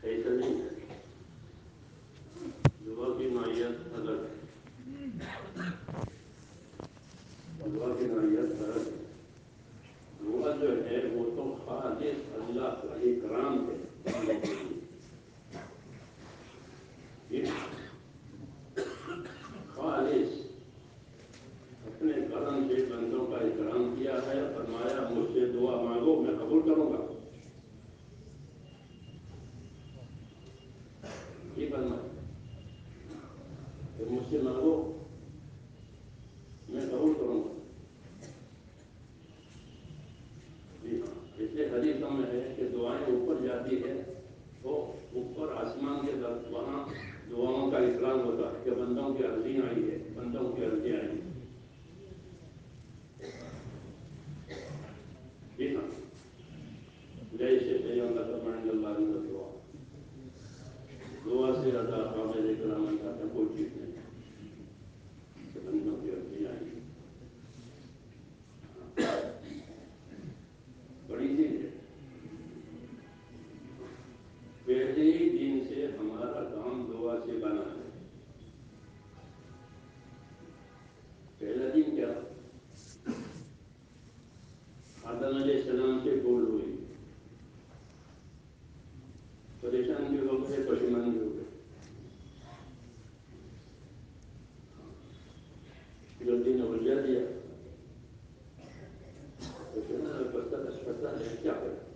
黑森林 کروں جی ہاں اس لیے میں ہے کہ دعائیں اوپر جاتی ہے تو اوپر آسمان کے درد وہاں دعاؤں کا اقرار ہوتا ہے کہ بندوں کی عرضی آئی ہے، بندوں کی عرضی آئی ہے۔ جی ہاں۔ جیسے سیدوں دعا۔ سے کوئی چیز نہیں۔ ہمارا کام دعا سے بنا ہے پہلا دن کیا آدم علیہ السلام سے بول ہوئی پریشان بھی ہو گئے پشمان بھی ہو گئے جلدی نے الجھا دیا پتہ ہے کیا ہے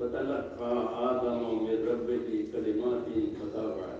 وتلقى آدم من ربه كلمات فتاب عليه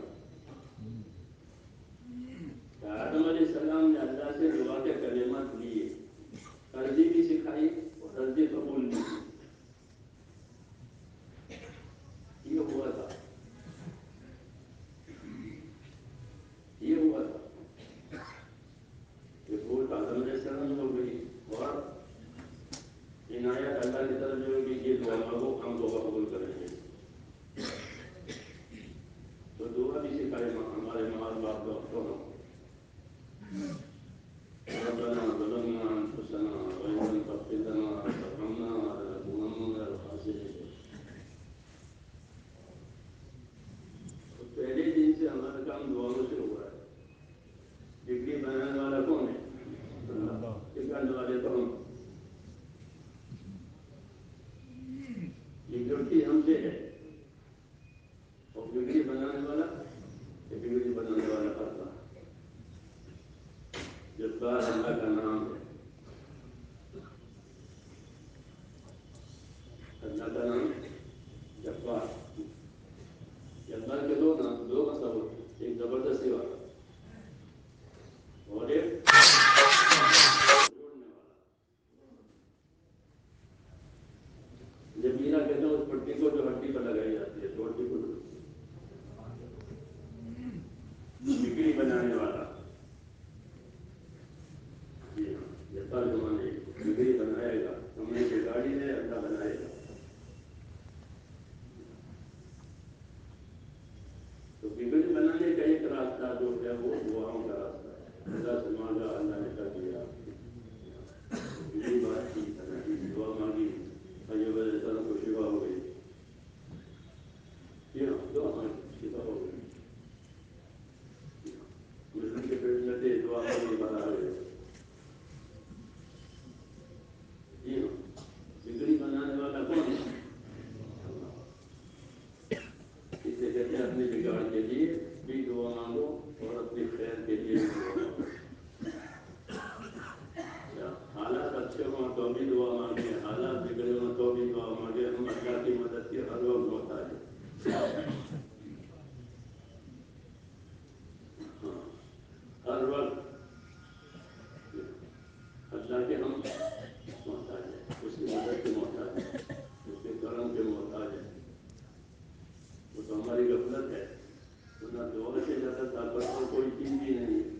لا سمع لا أن لك فيها سے اجازت طالبہ کوئی ٹیم بھی نہیں۔ ہے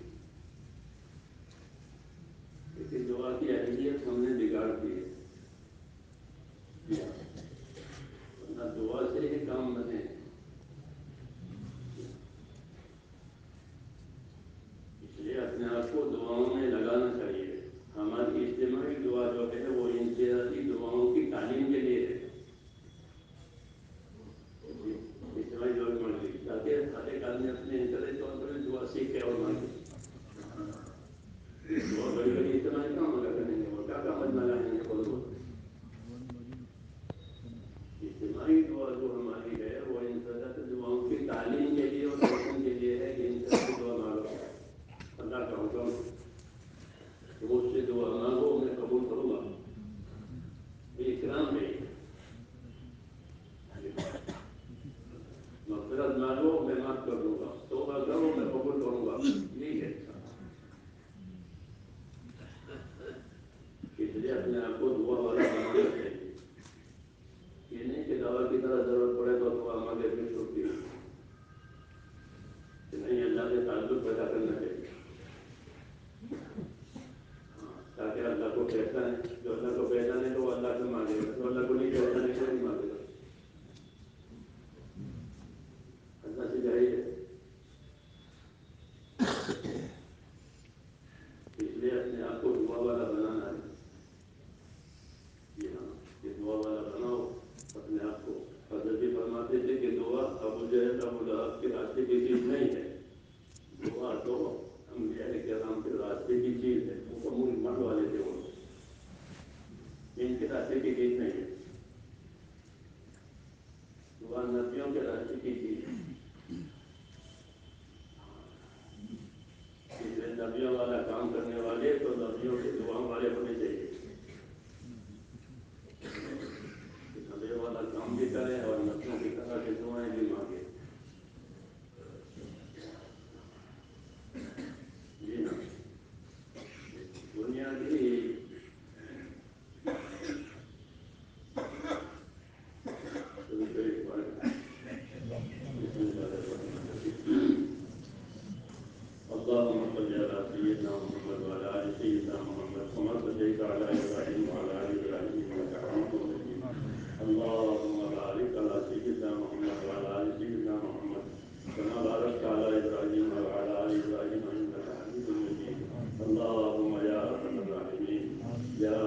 مغفرت مانگو میں معاف کر دوں گا۔ توبہ کرو میں قبول کروں گا۔ یہی ہے۔ اس لیے اپنے آپ کو دعا والا بنانا چاہیے یہ نہیں کہ دوا کی طرح ضرورت پڑے تو دعا مانگے پھر چھوٹی نہیں، اللہ سے تعلق پیدا کرنا چاہیے ہاں، تاکہ اللہ کو پہچانے جو اللہ کو پہچانے تو وہ اللہ سے مانگے گا جو اللہ کو نہیں پہچانے کو نہیں مانگے گا اللہ سے چاہیے اس لیے اپنے آپ کو دعا والا بنانا ہے جی ہاں یہ دعا والا بناؤ اپنے آپ کو حضرت جی فرماتے تھے کہ دعا ابو جہل ابو لہب کے راستے کی چیز نہیں ہے دعا تو انبیاء کرام کے راستے کی چیز ہے وہ تو منہ من والے تھے وہ ان کے راستے کی چیز نہیں ہے دعا نبیوں کے راستے کی چیز ہے اس لیے نبیوں والا کام کرنے والے تو نبیوں کے دعاؤں والے ہونے چاہیے کہ نبیوں والا کام بھی کرے اور نبیوں کی طرح کے دعائیں بھی مانگے جی ہاں دنیا کی اللهم صل على سيدنا محمد وعلى ال سيدنا محمد كما صليت على ابراهيم وعلى ال ابراهيم انك حميد مجيد اللهم بارك على سيدنا محمد وعلى ال سيدنا محمد۔ كما باركت على ابراهيم وعلى ال ابراهيم انك حميد مجيد اللهم يا ارحم الراحمين يا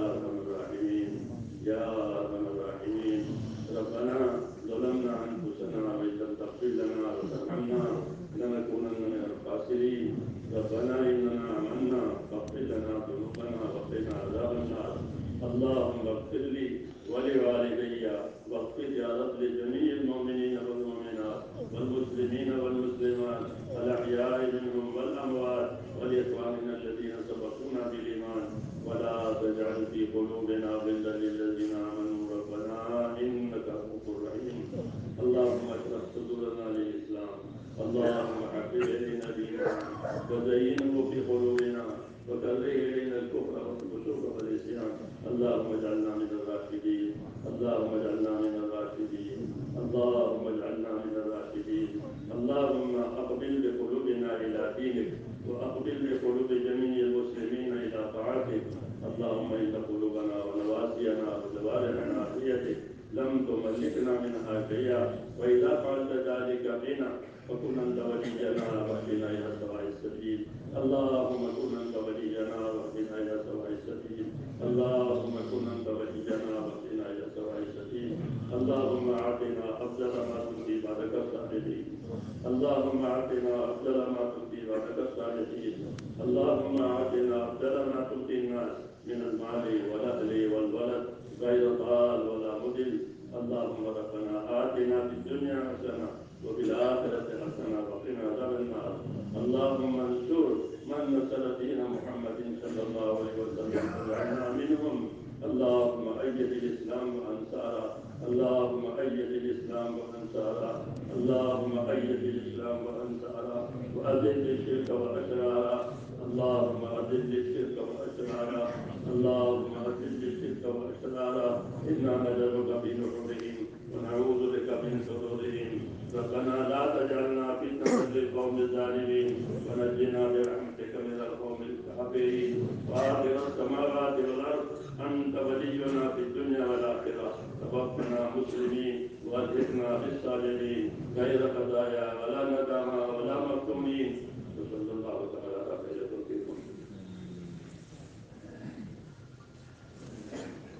لم تملكنا منها شيئا واذا فعلت ذلك بنا فكن انت ولينا واهدنا الى سواء السبيل اللهم كن انت ولينا واهدنا الى سواء السبيل اللهم كن انت ولينا واهدنا الى سواء السبيل اللهم اعطنا افضل ما تؤتي بعدك الصالحين اللهم اعطنا افضل ما تؤتي بعدك الصالحين اللهم اعطنا افضل ما تؤتي الناس من المال والاهل والولد غير ضال ولا اللهم ربنا آتنا في الدنيا حسنة وفي الآخرة حسنة وقنا عذاب النار. اللهم انصر من نصر دين محمد صلى الله عليه وسلم واجعلنا منهم. اللهم أيد الإسلام وأنصاره. اللهم أيد الإسلام وأنصاره. اللهم أيد الإسلام وأنصاره. وأذل الشرك وأشراره اللهم أذل الشرك وأشراره اللهم أذل الشرك وأشراره إنا نجرك الكافرين فاطر السماوات والأرض، أنت ولينا في الدنيا والآخرة. توفنا مسلمين وألحقنا بالصالحين غير خزايا ولا ندامة